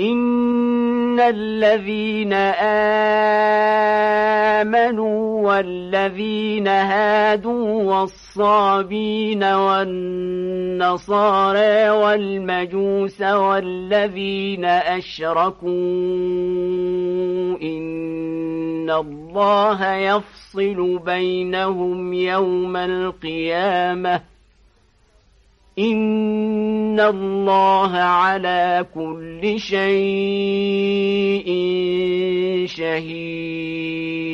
إن الذين آمنوا والذين هادوا والصابين والنصارى والمجوس والذين أشركوا إن الله يفصل بينهم يوم القيامة إن الله على كل شيء شهيد